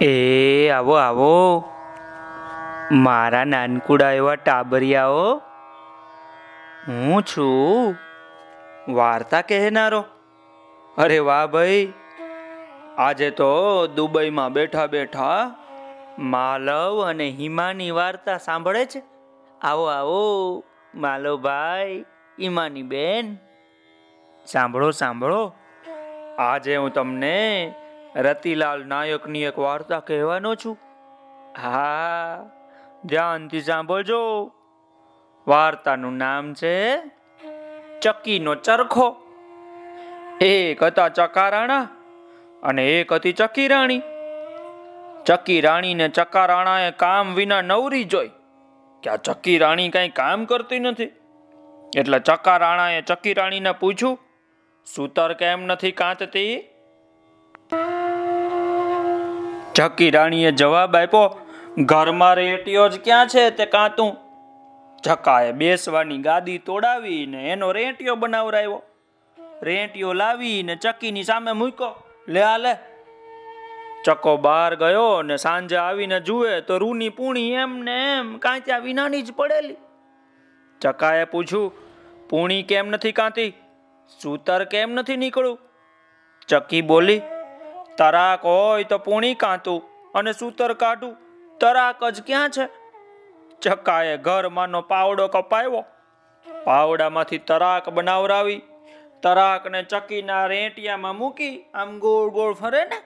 એ, આવો આવો. મારા નાનકુડા એવા ટાબરિયાઓ. હું છું. વાર્તા કહેનારો. અરે વાહ ભાઈ. આજે તો દુબઈમાં બેઠા બેઠા માલવ અને હિમાની વાર્તા સાંભળે છે. આવો આવો માલવભાઈ હિમાની બેન. સાંભળો સાંભળો. આજે હું તમને રતિલાલ નાયકની એક વાર્તા કહેવાનો છું. હા, ધ્યાનથી સાંભળજો. વાર્તાનું નામ છે ચકીનો ચરખો. એક હતા ચકારાણા અને એક હતી ચકી રાણી ચક્કી રાણીને ચકારાણાએ કામ વિના નવરી જોઈ કે આ ચક્કી રાણી કઈ કામ કરતી નથી. એટલે ચકારાણાએ ચકી રાણીને પૂછ્યું, સૂતર કેમ નથી કાંતતી? ચક્કી રાણીએ જવાબ આપ્યો, ઘરમાં રેટિયો જ ક્યાં છે? તે કાંતું. ચકાએ બેસવાની ગાદી તોડાવીને એનો રેટિયો બનાવરાવ્યો રેટિયો લાવીને ચક્કીની સામે મૂક્યો, લે આ લે. ચકો બહાર ગયો ને સાંજે આવીને જુએ તો રૂની પૂણી એમ ને એમ કાંત્યા વિનાની જ પડેલી. ચકાએ પૂછ્યું, પૂણી કેમ નથી કાંતી? સૂતર કેમ નથી નીકળું ચક્કી બોલી તરાક હોય તો પૂણી કાંતું અને સૂતર કાઢું. તરાક જ ક્યાં છે? ચક્કાએ ઘરમાંનો પાવડો કપાયો પાવડામાંથી તરાક બનાવરાવી. તરાકને ચક્કીના રેટિયામાં મૂકી આમ ગોળ ગોળ ફરે ને.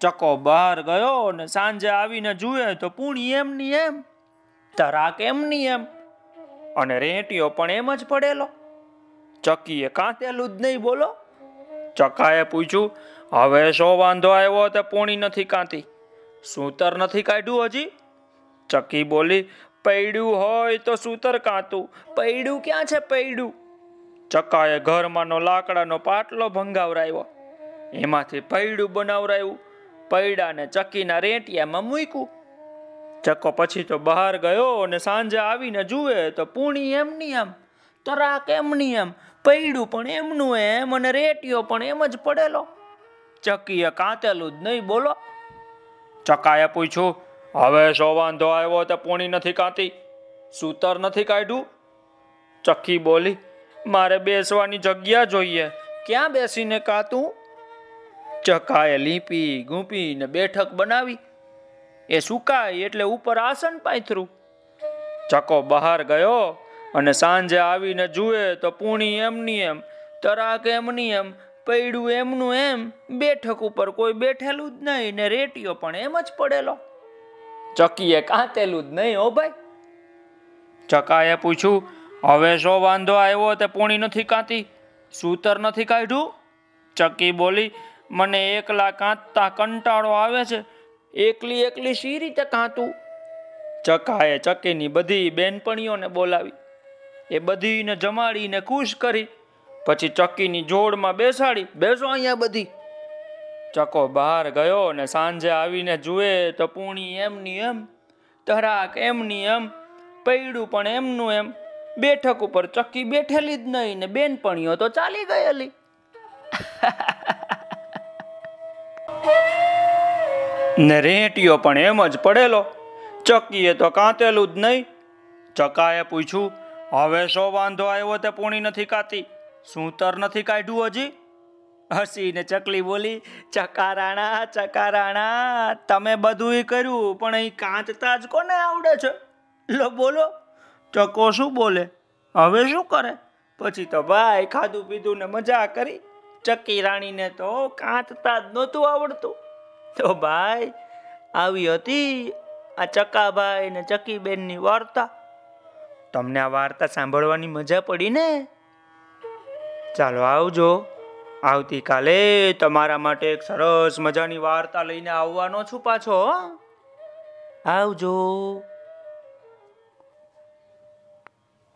ચક્કો બહાર ગયો ને સાંજે આવીને જુએ તો પૂણી એમની એમ, તરાક એમની એમ અને રેંટિયો પણ એમ જ પડેલો. ચક્કીએ કાંતેલું જ નહીં બોલો. ચકાએ પૂછ્યું હવે શો વાંધો આવ્યો તે પૂણી નથી કાંતી? સૂતર નથી કાઢ્યું હજી? ચક્કી બોલી, પૈડ્યું હોય તો સૂતર કાંતું. પૈડ્યું? ક્યાં છે પૈડ્યું? ચકાએ ઘરમાંનો લાકડાનો પાટલો ભંગાવરાયો એમાંથી પૈડું બનાવરાયું. પૈડાને ચક્કીના રેટિયામાં મૂક્યું. ચક્કો પછી તો બહાર ગયો અને સાંજે આવીને જુએ તો પૂણી એમની એમ તરાક એમની એમ પૈડું પણ એમનું એમ અને રેટિયો પણ એમ જ પડેલો. ચક્કીએ કાંતેલું જ નહીં, બોલો. ચકાએ પૂછ્યું, હવે શો વાંધો આવ્યો તો પૂણી નથી કાંતી? સૂતર નથી કાઢ્યું? ચક્કી બોલી, મારે બેસવાની જગ્યા જોઈએ. ક્યાં બેસીને કાતું? ચકાએ લીંપી, ગુંપી ને બેઠક બનાવી. એ સુકાય એટલે ઉપર આસન પાથરું ચકો બહાર ગયો અને સાંજે આવીને જુએ તો પૂણી એમની એમ, તરાક એમની એમ પૈડું એમનું એમ, બેઠક ઉપર કોઈ બેઠેલું જ નહીં ને રેટિયો પણ એમ જ પડેલો. ચકીએ કાંતેલું જ નહીં હો ભાઈ. ચકાએ પૂછ્યું, હવે શો વાંધો આવ્યો તે પૂણી નથી કાંતી? સૂતર નથી કાઢ્યું? ચકી બોલી, મને એકલા કાંતતા કંટાળો આવે છે. એકલી એકલી શી રીતે કાંતું? ચકાએ ચકીની બધી બેનપણીઓને બોલાવી. એ બધીને જમાડીને ખુશ કરી પછી ચક્કીની જોડમાં બેસાડી, બેસો અહીંયા બધી. ચકો બહાર ગયો ને સાંજે આવીને જુએ તો પૂણી એમની એમ તરાક એમની એમ, પૈડું પણ એમનું એમ. બેઠક ઉપર ચક્કી બેઠેલી જ નહીં ને બેનપણીઓ તો ચાલી ગયેલી. ને રેટિયો પણ એમ જ પડેલો. ચક્કીએ તો કાંતેલું જ નહીં. ચકાએ પૂછ્યું, હવે શો વાંધો આવ્યો તે પૂણી નથી કાતી? સૂતર નથી કાઢ્યું હજી? હસીને ચકલી બોલી, ચકારાણા ચકારાણા, તમે બધું કર્યું, પણ અહીં કાંચતા જ કોને આવડે છે? લો, બોલો. ચકો શું બોલે? હવે શું કરે? પછી તો ભાઈ ખાધું પીધું ને મજા કરી. ચકી રાણીને તો કાંચતા જ નહોતું આવડતું. તો ભાઈ આવી હતી આ ચકાભાઈ ને ચકીબેનની વાર્તા. તમને આ વાર્તા સાંભળવાની મજા પડી ને? ચાલો આવજો. આવતીકાલે તમારા માટે એક સરસ મજાની વાર્તા લઈને આવવાનો છું પાછો આવજો.